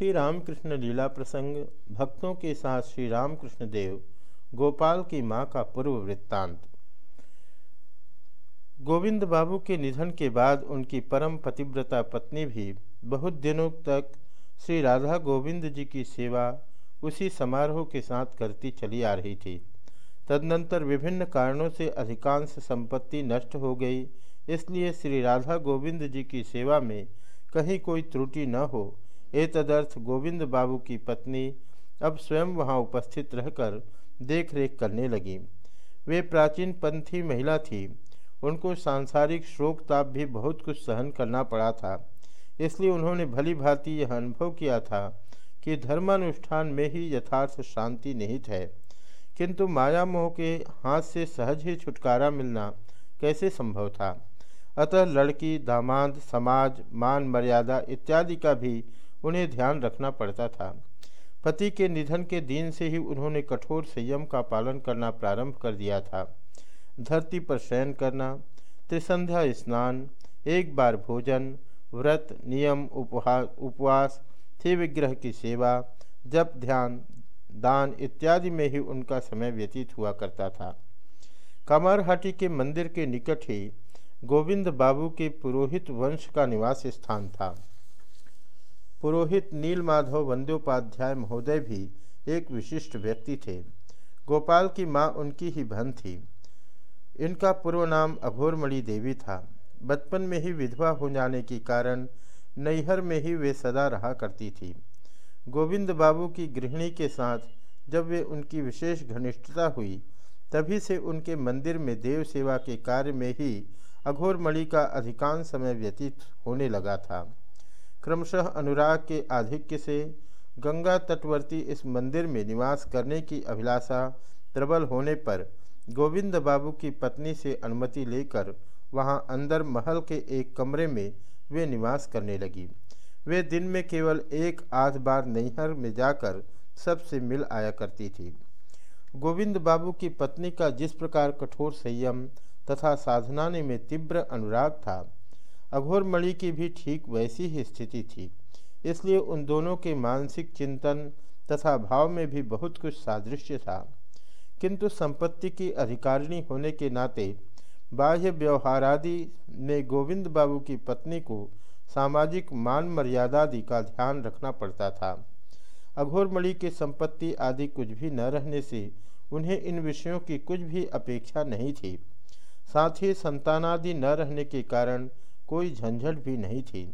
श्री रामकृष्ण लीला प्रसंग, भक्तों के साथ श्री रामकृष्ण देव, गोपाल की माँ का पूर्व वृत्तांत। गोविंद बाबू के निधन के बाद उनकी परम पतिव्रता पत्नी भी बहुत दिनों तक श्री राधा गोविंद जी की सेवा उसी समारोह के साथ करती चली आ रही थी। तदनंतर विभिन्न कारणों से अधिकांश संपत्ति नष्ट हो गई, इसलिए श्री राधा गोविंद जी की सेवा में कहीं कोई त्रुटि न हो तदर्थ गोविंद बाबू की पत्नी, अब स्वयं वहाँ उपस्थित रहकर देख रेख करने लगी। वे प्राचीन पंथी महिला थी। उनको सांसारिक शोक ताप भी बहुत कुछ सहन करना पड़ा था। इसलिए उन्होंने भली भांति यह अनुभव किया था कि धर्मानुष्ठान में ही यथार्थ शांति निहित है। किंतु माया मोह के हाथ से सहज ही छुटकारा मिलना कैसे संभव था? अतः लड़की, दामाद, समाज, मान, मर्यादा इत्यादि का भी उन्हें ध्यान रखना पड़ता था। पति के निधन के दिन से ही उन्होंने कठोर संयम का पालन करना प्रारंभ कर दिया था। धरती पर शयन करना, त्रिसंध्या स्नान, एक बार भोजन, व्रत, नियम उपहास उपवास, थी विग्रह की सेवा, जप, ध्यान, दान इत्यादि में ही उनका समय व्यतीत हुआ करता था। कमरहाटी के मंदिर के निकट ही गोविंद बाबू के पुरोहित वंश का निवास स्थान था। पुरोहित नीलमाधव वंद्योपाध्याय महोदय भी एक विशिष्ट व्यक्ति थे। गोपाल की माँ उनकी ही बहन थी। इनका पूर्व नाम अघोरमणि देवी था। बचपन में ही विधवा हो जाने के कारण नैहर में ही वे सदा रहा करती थी। गोविंद बाबू की गृहिणी के साथ जब वे उनकी विशेष घनिष्ठता हुई, तभी से उनके मंदिर में देव सेवा के कार्य में ही अघोरमणि का अधिकांश समय व्यतीत होने लगा था। क्रमशः अनुराग के आधिक्य से गंगा तटवर्ती इस मंदिर में निवास करने की अभिलाषा प्रबल होने पर गोविंद बाबू की पत्नी से अनुमति लेकर वहाँ अंदर महल के एक कमरे में वे निवास करने लगी। वे दिन में केवल एक आध बार नैहर में जाकर सबसे मिल आया करती थी। गोविंद बाबू की पत्नी का जिस प्रकार कठोर संयम तथा साधना में तीव्र अनुराग था अघोरमणि की भी ठीक वैसी ही स्थिति थी। इसलिए उन दोनों के मानसिक चिंतन तथा भाव में भी बहुत कुछ सादृश्य था। किंतु संपत्ति की अधिकारिणी होने के नाते बाह्य व्यवहारादि में गोविंद बाबू की पत्नी को सामाजिक मान मर्यादादि का ध्यान रखना पड़ता था। अघोरमणि की संपत्ति आदि कुछ भी न रहने से उन्हें इन विषयों की कुछ भी अपेक्षा नहीं थी। साथ ही संतानादि न रहने के कारण कोई झंझट भी नहीं थी।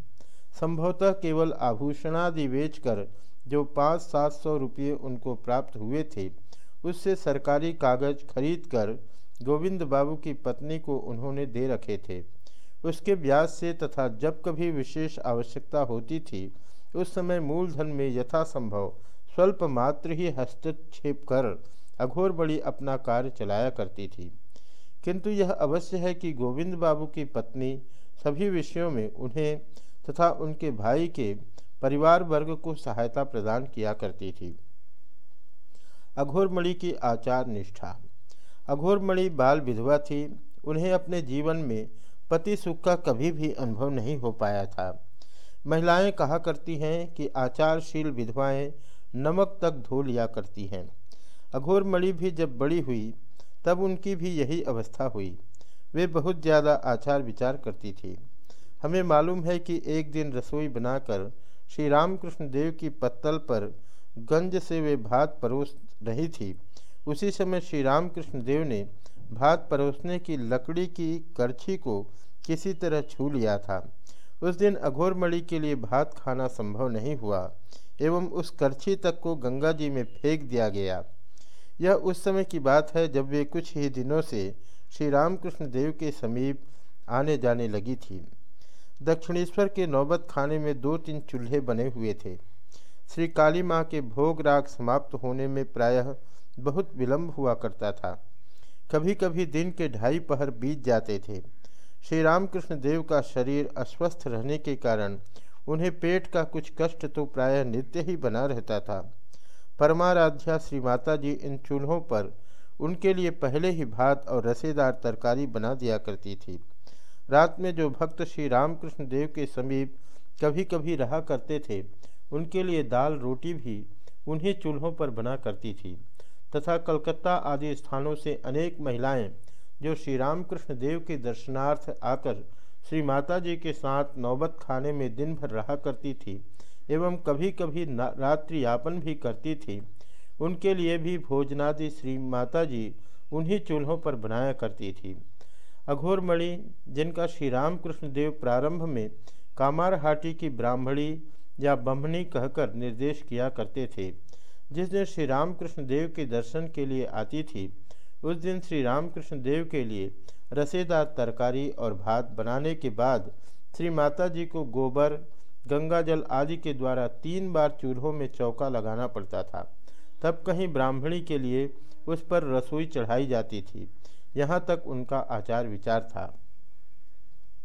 संभवतः केवल आभूषणादि बेचकर जो पाँच सात सौ रुपये उनको प्राप्त हुए थे, उससे सरकारी कागज़ खरीद कर गोविंद बाबू की पत्नी को उन्होंने दे रखे थे। उसके ब्याज से तथा जब कभी विशेष आवश्यकता होती थी, उस समय मूलधन में यथासंभव स्वल्प मात्र ही हस्तक्षेप कर अघोर बड़ी अपना कार्य चलाया करती थी। किंतु यह अवश्य है कि गोविंद बाबू की पत्नी सभी विषयों में उन्हें तथा उनके भाई के परिवार वर्ग को सहायता प्रदान किया करती थी। अघोरमणि की आचार निष्ठा। अघोरमणि बाल विधवा थी, उन्हें अपने जीवन में पति सुख का कभी भी अनुभव नहीं हो पाया था। महिलाएँ कहा करती हैं कि आचारशील विधवाएँ नमक तक धो लिया करती हैं। अघोरमणि भी जब बड़ी हुई, तब उनकी भी यही अवस्था हुई। वे बहुत ज़्यादा आचार विचार करती थी। हमें मालूम है कि एक दिन रसोई बनाकर श्री रामकृष्ण देव की पत्तल पर गंज से वे भात परोस रही थी। उसी समय श्री रामकृष्ण देव ने भात परोसने की लकड़ी की करछी को किसी तरह छू लिया था। उस दिन अघोरमणि के लिए भात खाना संभव नहीं हुआ, एवं उस करछी तक को गंगा जी में फेंक दिया गया। यह उस समय की बात है जब वे कुछ ही दिनों से श्री रामकृष्ण देव के समीप आने जाने लगी थी। दक्षिणेश्वर के नौबत खाने में दो तीन चूल्हे बने हुए थे। श्री काली माँ के भोग राग समाप्त होने में प्रायः बहुत विलंब हुआ करता था। कभी कभी दिन के ढाई पहर बीत जाते थे। श्री रामकृष्ण देव का शरीर अस्वस्थ रहने के कारण उन्हें पेट का कुछ कष्ट तो प्रायः नित्य ही बना रहता था। परमाराध्या श्री माता जी इन चूल्हों पर उनके लिए पहले ही भात और रसेदार तरकारी बना दिया करती थी। रात में जो भक्त श्री रामकृष्ण देव के समीप कभी कभी रहा करते थे, उनके लिए दाल रोटी भी उन्हीं चूल्हों पर बना करती थी, तथा कलकत्ता आदि स्थानों से अनेक महिलाएँ जो श्री रामकृष्ण देव के दर्शनार्थ आकर श्री माता जी के साथ नौबत खाने में दिन भर रहा करती थी, एवं कभी कभी रात्रि यापन भी करती थी। उनके लिए भी भोजनादि श्री माता जी उन्हीं चूल्हों पर बनाया करती थी। अघोरमणि, जिनका श्री रामकृष्ण देव प्रारंभ में कामारहाटी की ब्राह्मणी या बम्हनी कहकर निर्देश किया करते थे, जिस दिन श्री रामकृष्ण देव के दर्शन के लिए आती थी, उस दिन श्री रामकृष्ण देव के लिए रसेदार तरकारी और भात बनाने के बाद श्री माता जी को गोबर गंगा जल आदि के द्वारा तीन बार चूल्हों में चौका लगाना पड़ता था। तब कहीं ब्राह्मणी के लिए उस पर रसोई चढ़ाई जाती थी। यहाँ तक उनका आचार विचार था।